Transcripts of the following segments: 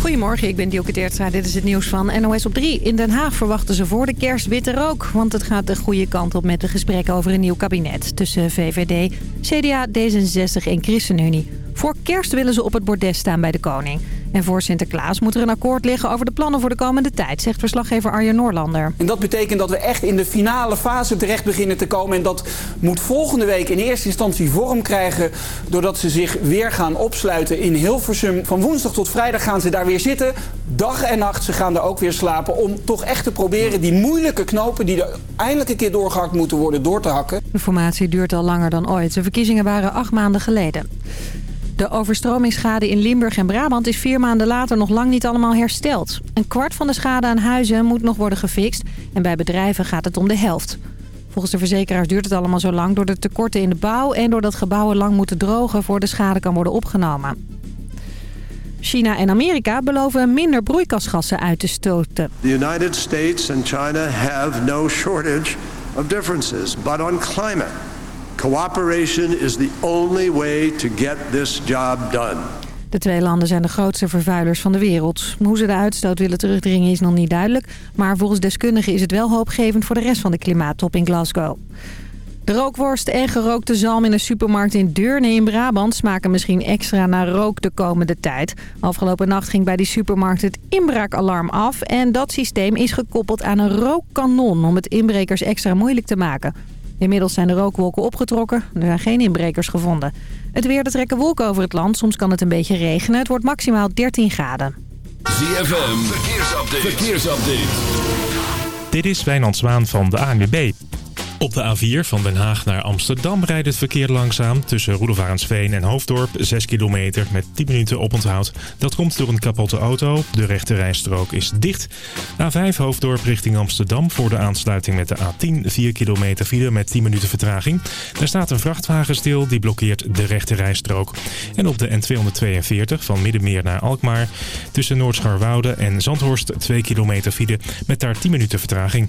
Goedemorgen, ik ben Dielke Teertstra. Dit is het nieuws van NOS op 3. In Den Haag verwachten ze voor de kerst witte rook. Want het gaat de goede kant op met de gesprekken over een nieuw kabinet. Tussen VVD, CDA, D66 en ChristenUnie. Voor kerst willen ze op het bordes staan bij de koning. En voor Sinterklaas moet er een akkoord liggen over de plannen voor de komende tijd, zegt verslaggever Arjen Noorlander. En dat betekent dat we echt in de finale fase terecht beginnen te komen. En dat moet volgende week in eerste instantie vorm krijgen... doordat ze zich weer gaan opsluiten in Hilversum. Van woensdag tot vrijdag gaan ze daar weer zitten. Dag en nacht, ze gaan daar ook weer slapen... om toch echt te proberen die moeilijke knopen... die er eindelijk een keer doorgehakt moeten worden, door te hakken. De formatie duurt al langer dan ooit. De verkiezingen waren acht maanden geleden. De overstromingsschade in Limburg en Brabant is vier maanden later nog lang niet allemaal hersteld. Een kwart van de schade aan huizen moet nog worden gefixt en bij bedrijven gaat het om de helft. Volgens de verzekeraars duurt het allemaal zo lang door de tekorten in de bouw... en doordat gebouwen lang moeten drogen voor de schade kan worden opgenomen. China en Amerika beloven minder broeikasgassen uit te stoten. The United States and China have no shortage of differences, but on climate Cooperation is the only way to get this job done. De twee landen zijn de grootste vervuilers van de wereld. Hoe ze de uitstoot willen terugdringen is nog niet duidelijk. Maar volgens deskundigen is het wel hoopgevend voor de rest van de klimaattop in Glasgow. De rookworst en gerookte zalm in een supermarkt in Deurne in Brabant smaken misschien extra naar rook de komende tijd. Afgelopen nacht ging bij die supermarkt het inbraakalarm af en dat systeem is gekoppeld aan een rookkanon om het inbrekers extra moeilijk te maken. Inmiddels zijn de rookwolken opgetrokken. Er zijn geen inbrekers gevonden. Het weer, te trekken wolken over het land. Soms kan het een beetje regenen. Het wordt maximaal 13 graden. ZFM, verkeersupdate. verkeersupdate. Dit is Wijnand Zwaan van de ANWB. Op de A4 van Den Haag naar Amsterdam rijdt het verkeer langzaam. Tussen Roelofarensveen en Hoofddorp 6 kilometer met 10 minuten oponthoud. Dat komt door een kapotte auto. De rechte rijstrook is dicht. A5 Hoofddorp richting Amsterdam voor de aansluiting met de A10 4 kilometer file met 10 minuten vertraging. Daar staat een vrachtwagen stil die blokkeert de rechte rijstrook. En op de N242 van Middenmeer naar Alkmaar tussen Noordscharwoude en Zandhorst 2 kilometer file met daar 10 minuten vertraging.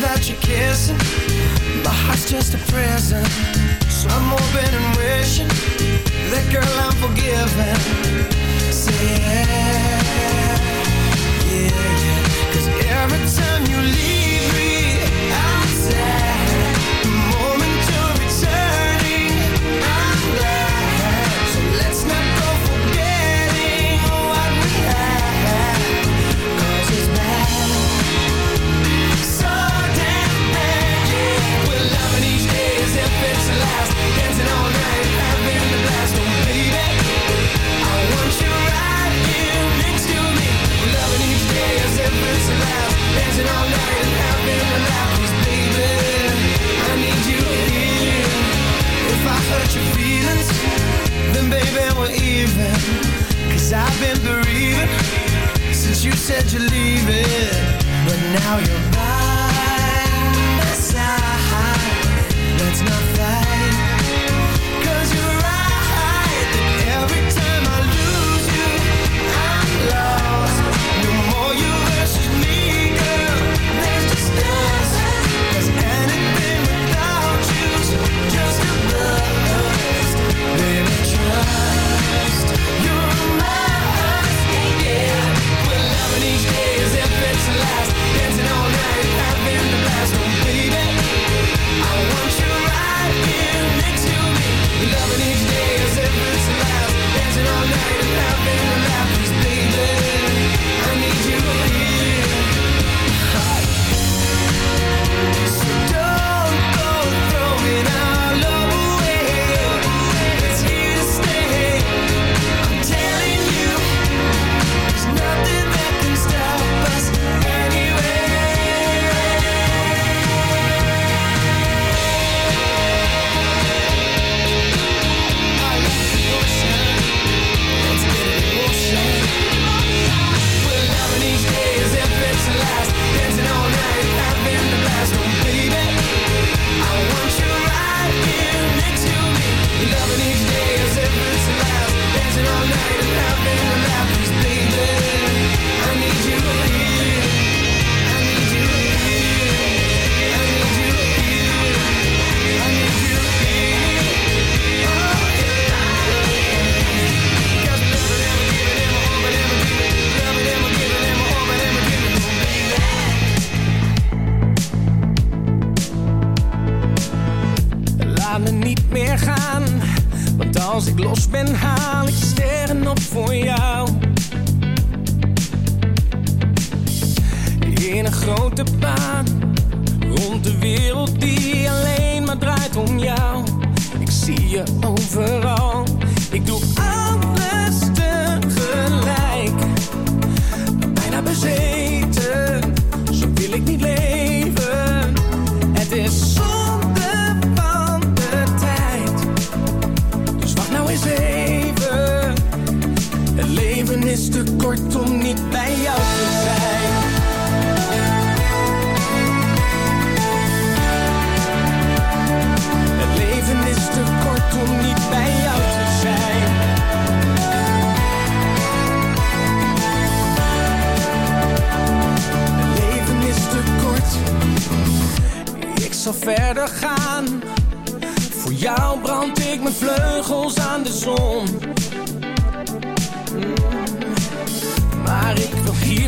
Without you kissing, my heart's just a prison. So I'm hoping and wishing that girl I'm forgiven.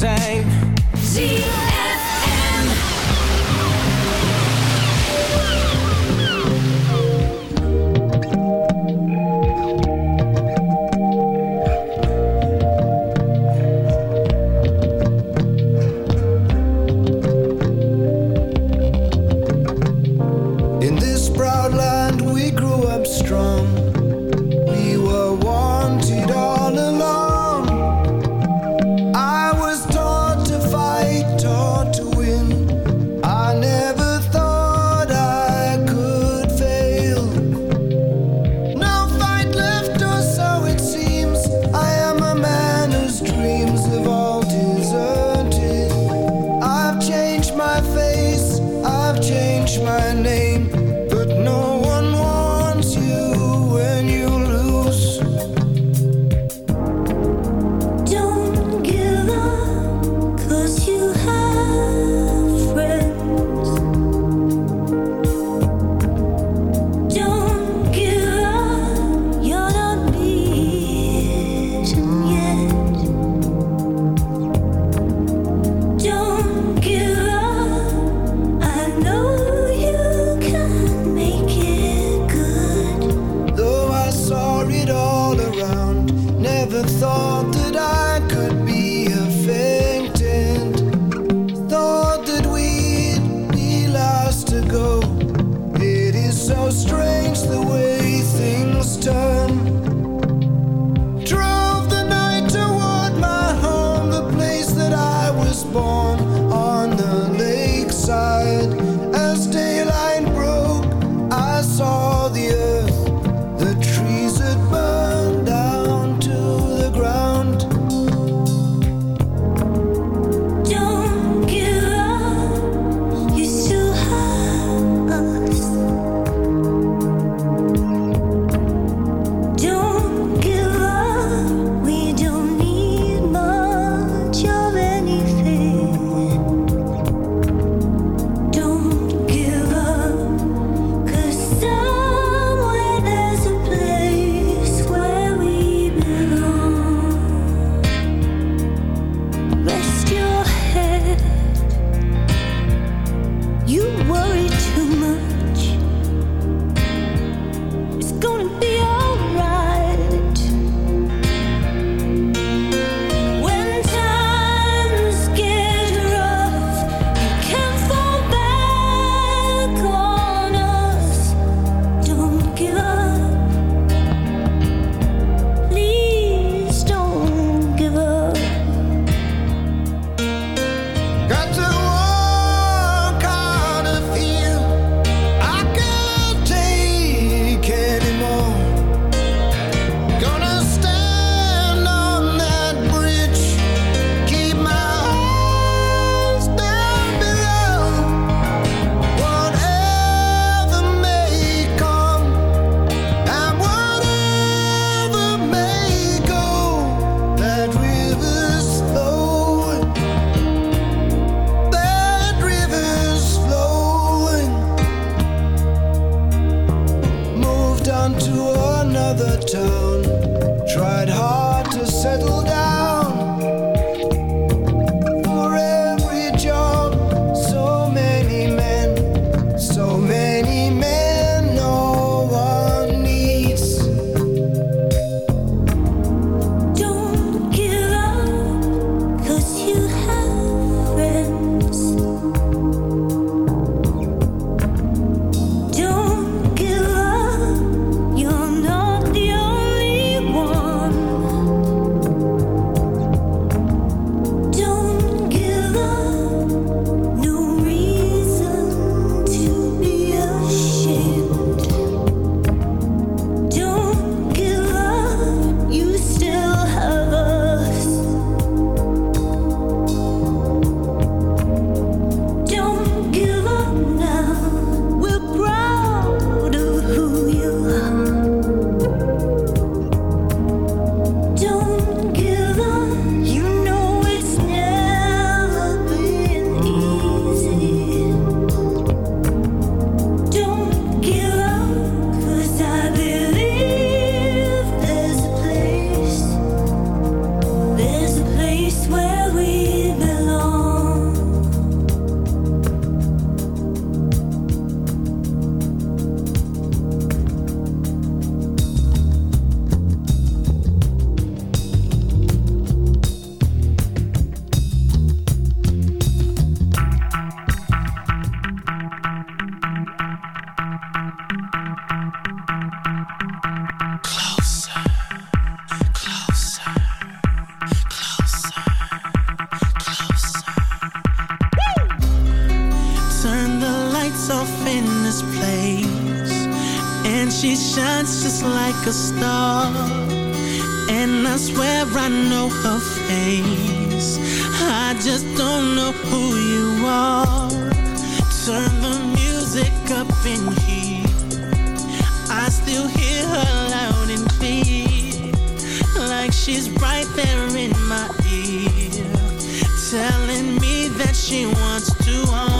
zijn. Zie je. many men face. I just don't know who you are. Turn the music up in here. I still hear her loud and clear Like she's right there in my ear Telling me that she wants to own.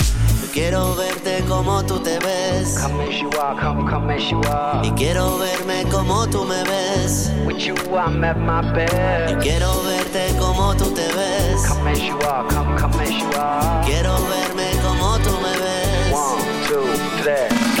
quiero verte como tú te ves. Come as you are, come, come as you are. Y quiero verme como tú me ves. With you I'm at my best. Y quiero verte como tú te ves. Come as you are, come, come as you are. Quiero verme como tú me ves. One, two, three.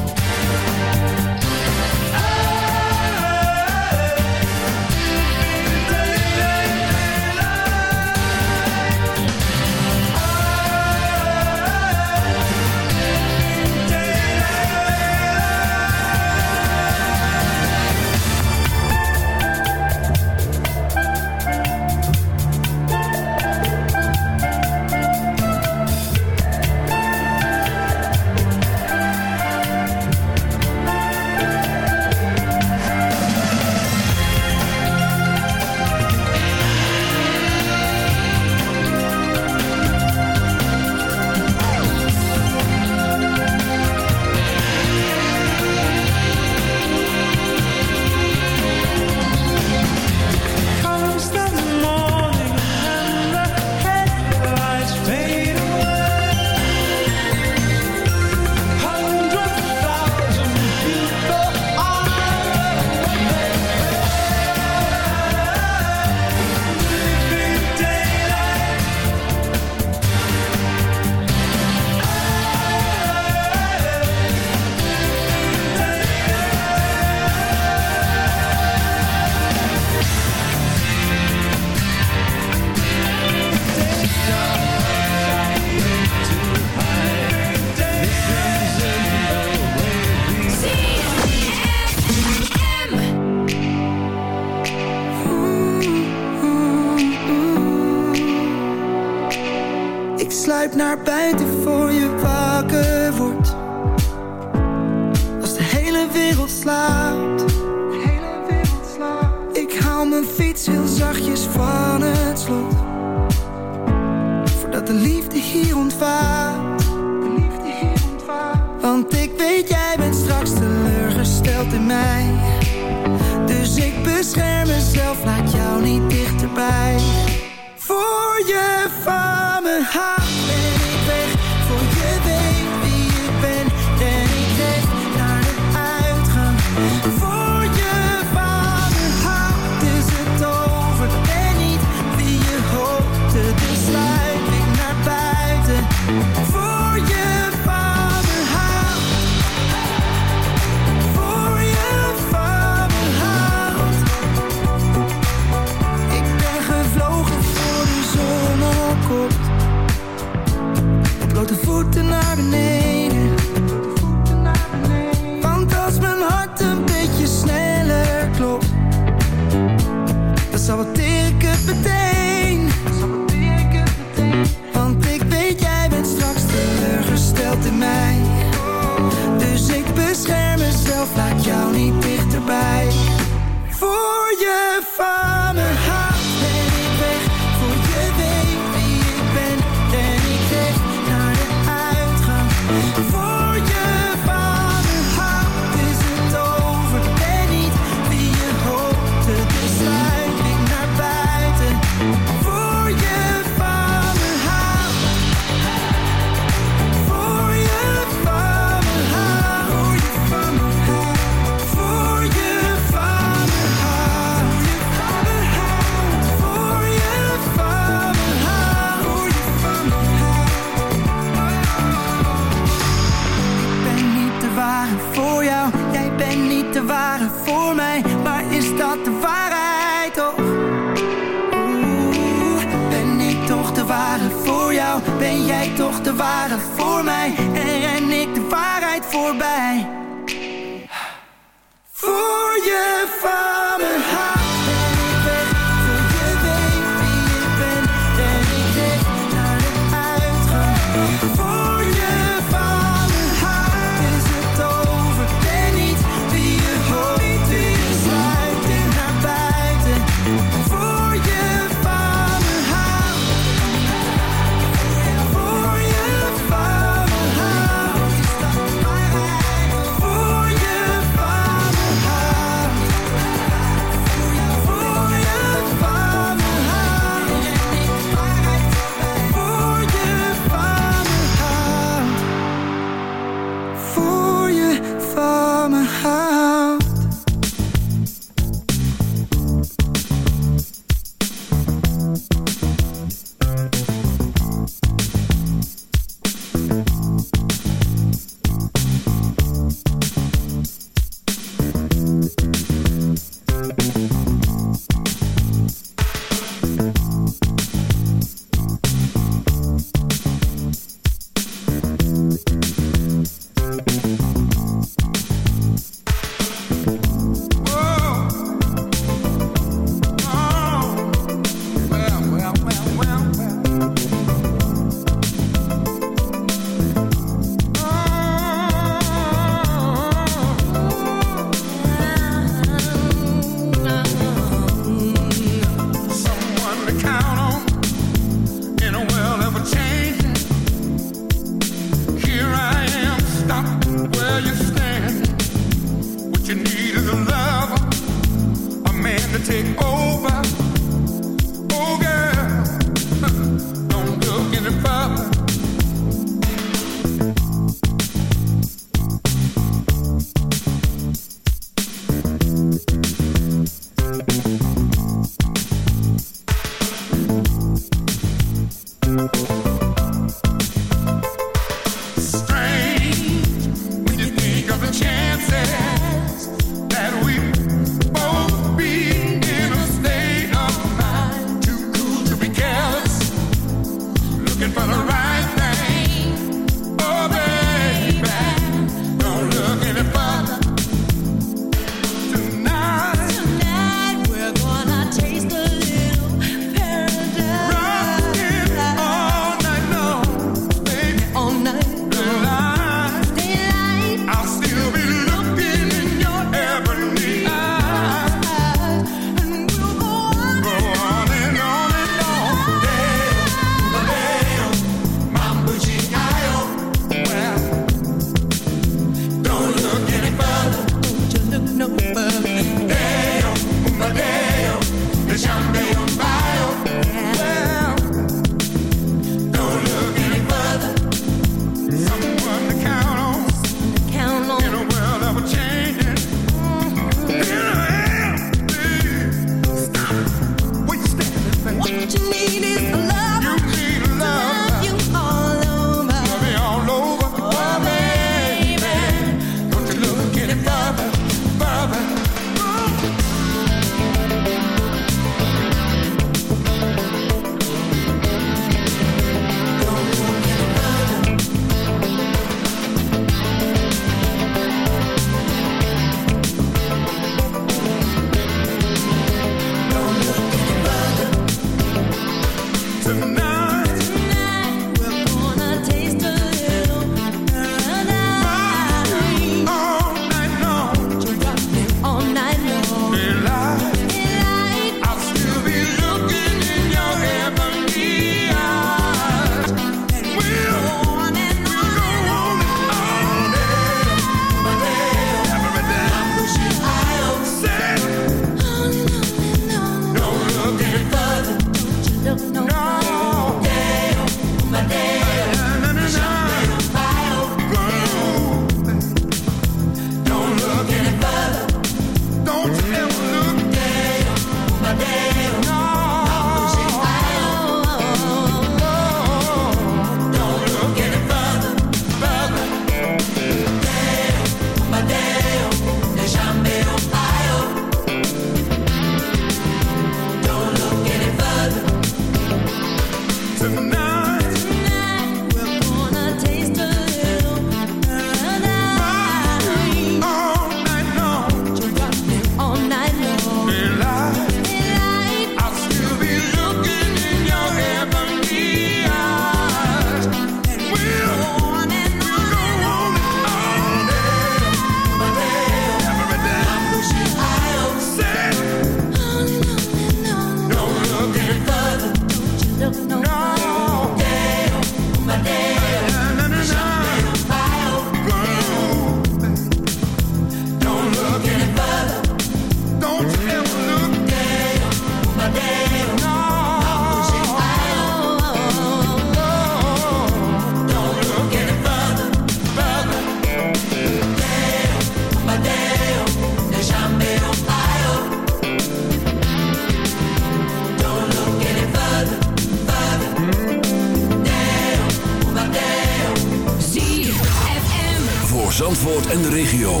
Zandvoort en de regio.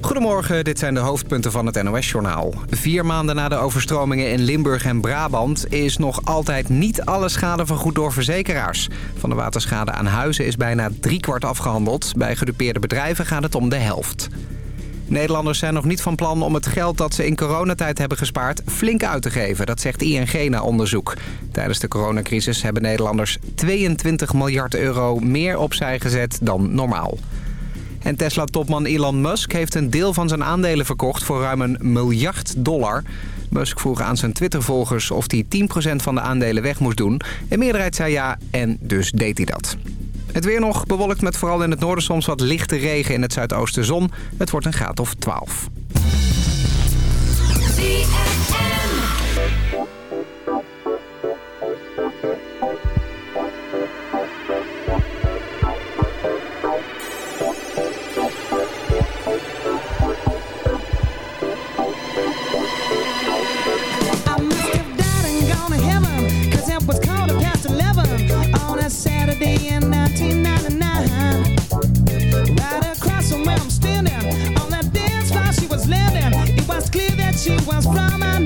Goedemorgen, dit zijn de hoofdpunten van het NOS-journaal. Vier maanden na de overstromingen in Limburg en Brabant... is nog altijd niet alle schade vergoed door verzekeraars. Van de waterschade aan huizen is bijna driekwart afgehandeld. Bij gedupeerde bedrijven gaat het om de helft. Nederlanders zijn nog niet van plan om het geld dat ze in coronatijd hebben gespaard flink uit te geven. Dat zegt ING na onderzoek. Tijdens de coronacrisis hebben Nederlanders 22 miljard euro meer opzij gezet dan normaal. En Tesla-topman Elon Musk heeft een deel van zijn aandelen verkocht voor ruim een miljard dollar. Musk vroeg aan zijn Twitter-volgers of hij 10% van de aandelen weg moest doen. Een meerderheid zei ja en dus deed hij dat. Het weer nog bewolkt met vooral in het noorden soms wat lichte regen in het zuidoosten zon. Het wordt een graad of 12. you was from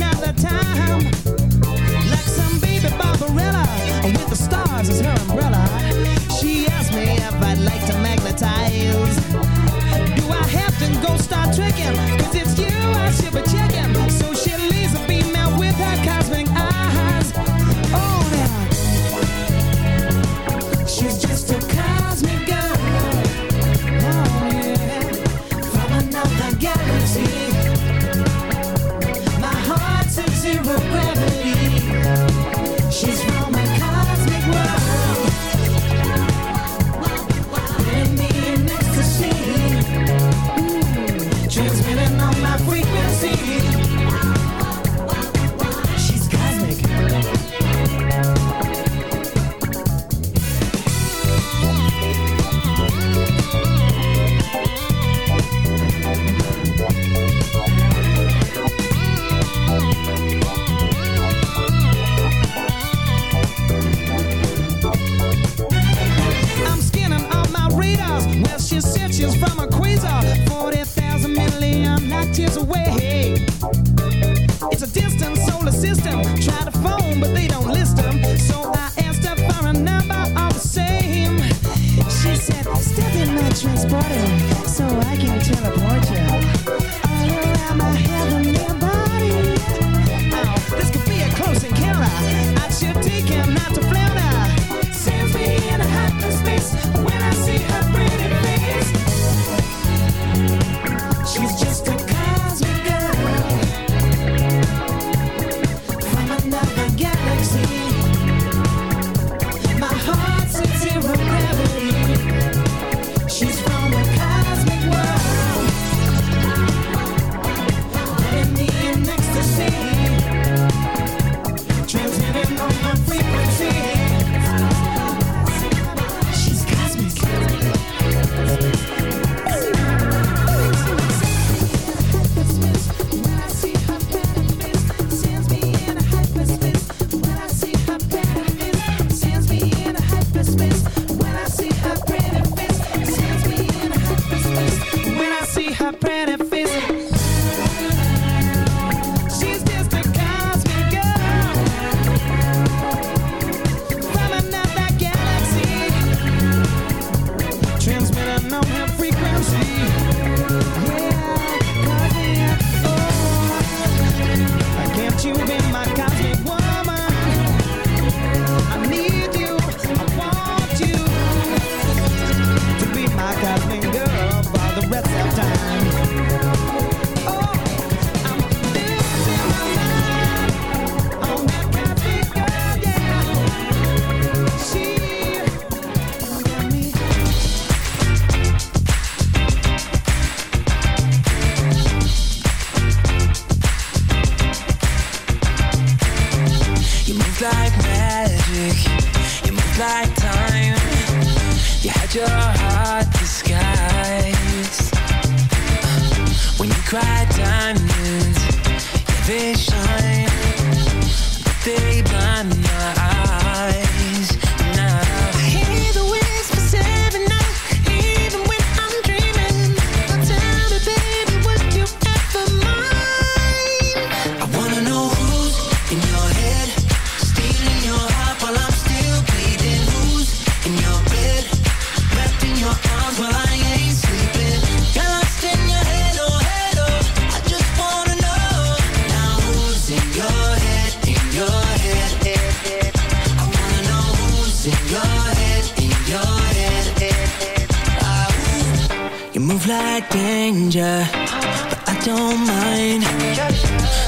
mine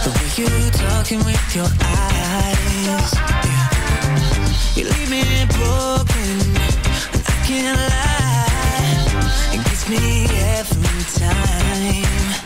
The way you talking with your eyes. Yeah. You leave me broken And I can't lie. It gets me every time.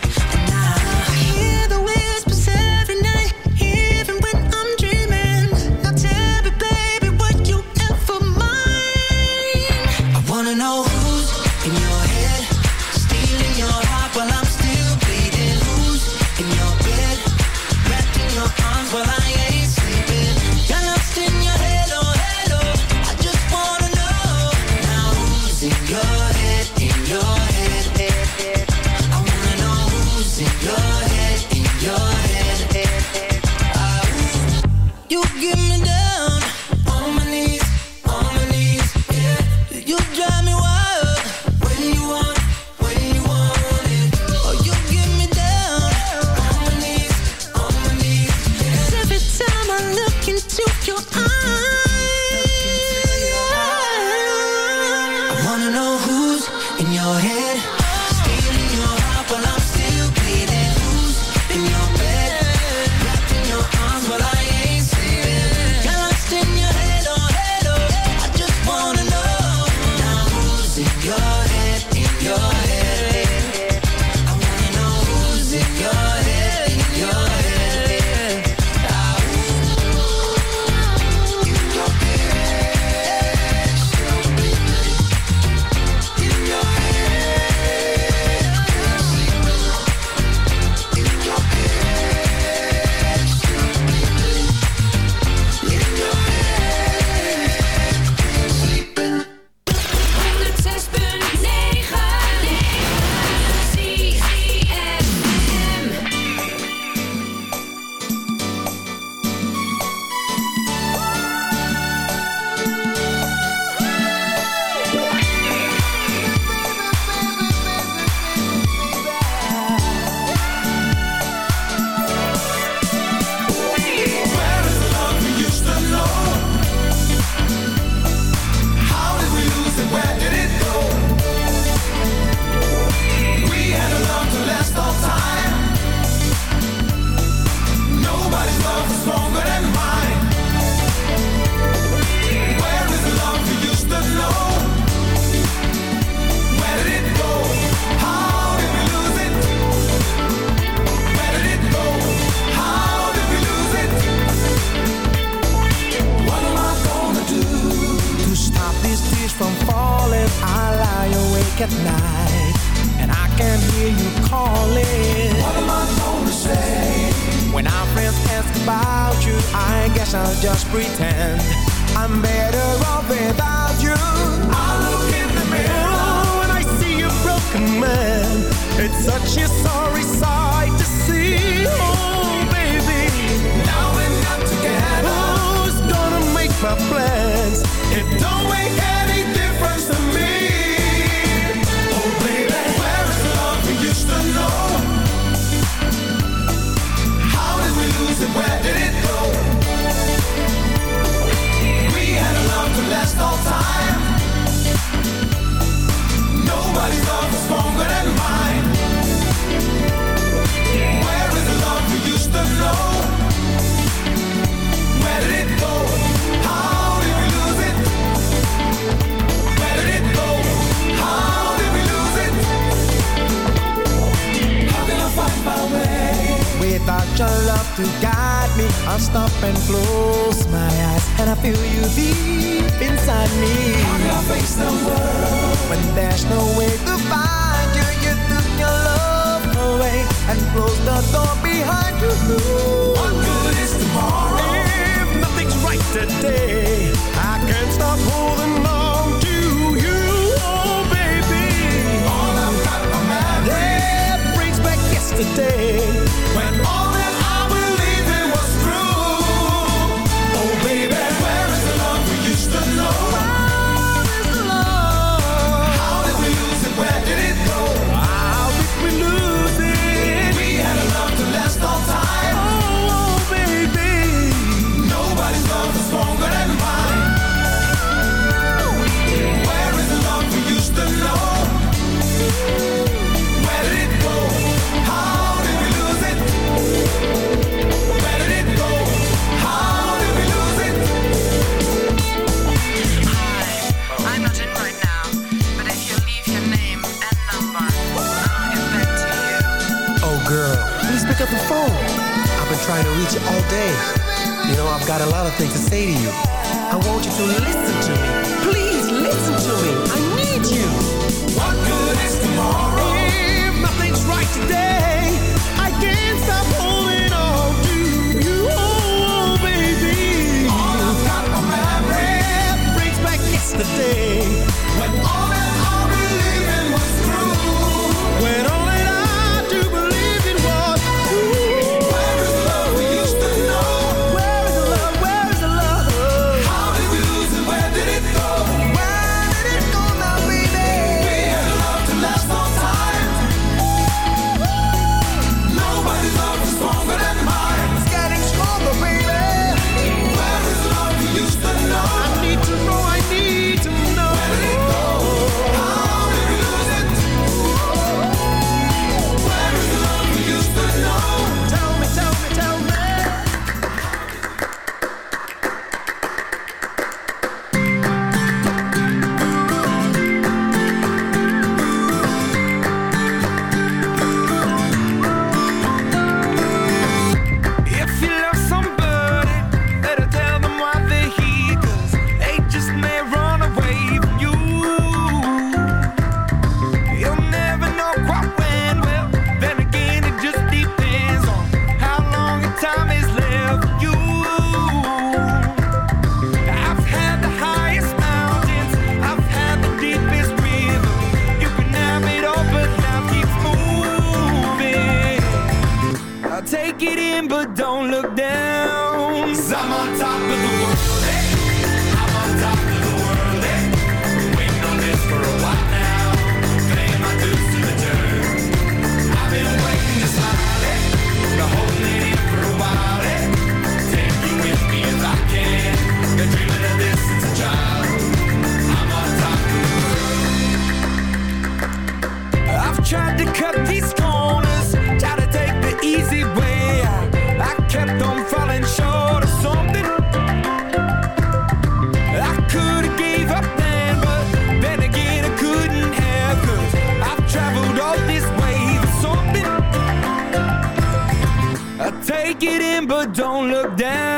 Take it in, but don't look down.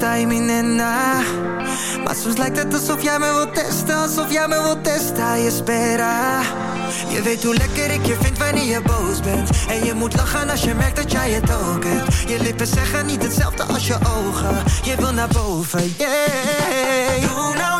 sta je me Maar soms lijkt het alsof jij me wilt testen Alsof jij me wilt testen, je spera. Je weet hoe lekker ik je vind wanneer je boos bent. En je moet lachen als je merkt dat jij het ook hebt. Je lippen zeggen niet hetzelfde als je ogen. Je wil naar boven, yeah. Doe nou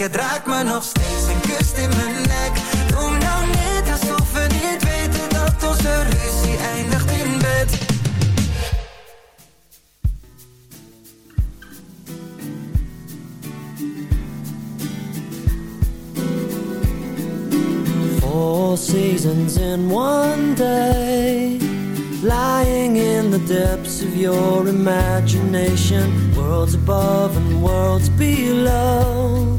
Het raakt me nog steeds en kust in mijn nek. Doe nou niet alsof we niet weten dat onze ruzie eindigt in bed. Four seasons in one day, lying in the depths of your imagination, worlds above and worlds below.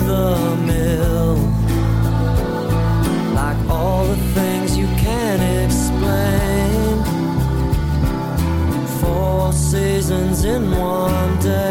in one day.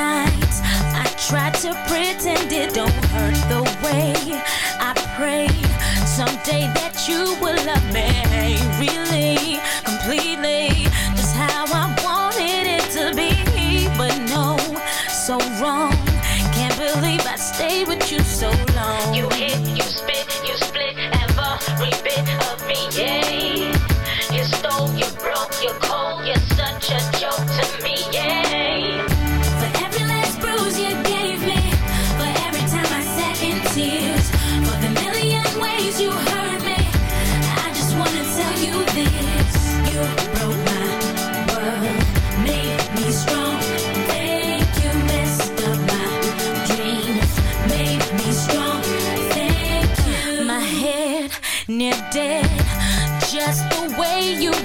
Nights, I tried to pretend it don't hurt the way I pray someday that you will love me really, completely, just how I wanted it to be. But no, so wrong. Can't believe I stayed with you so long. You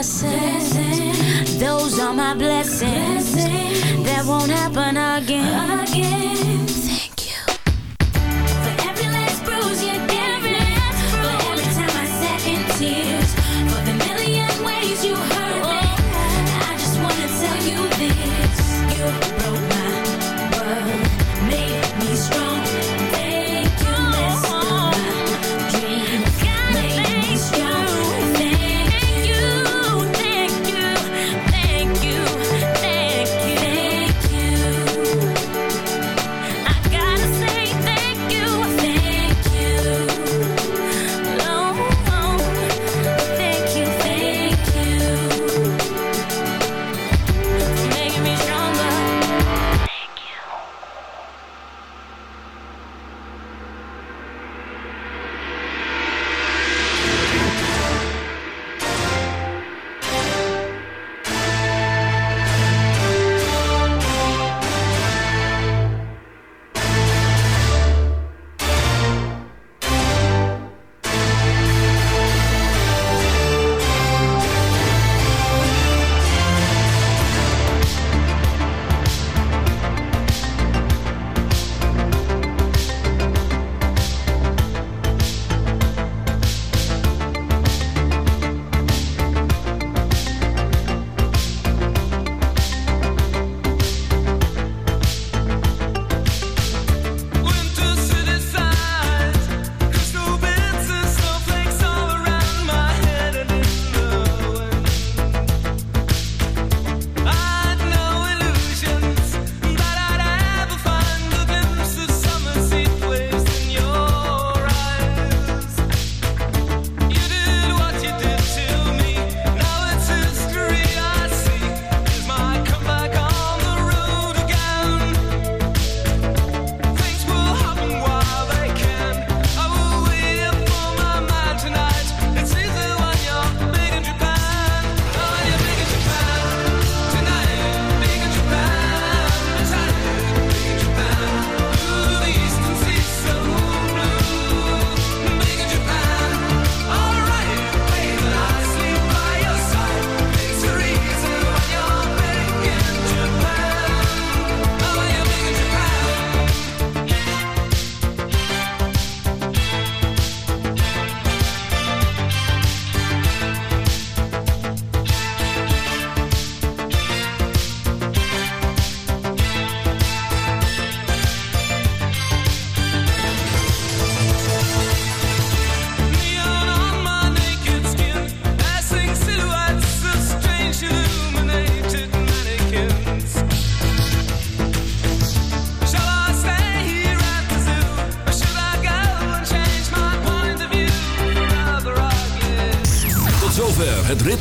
lessons. Those are my blessings. That won't happen again.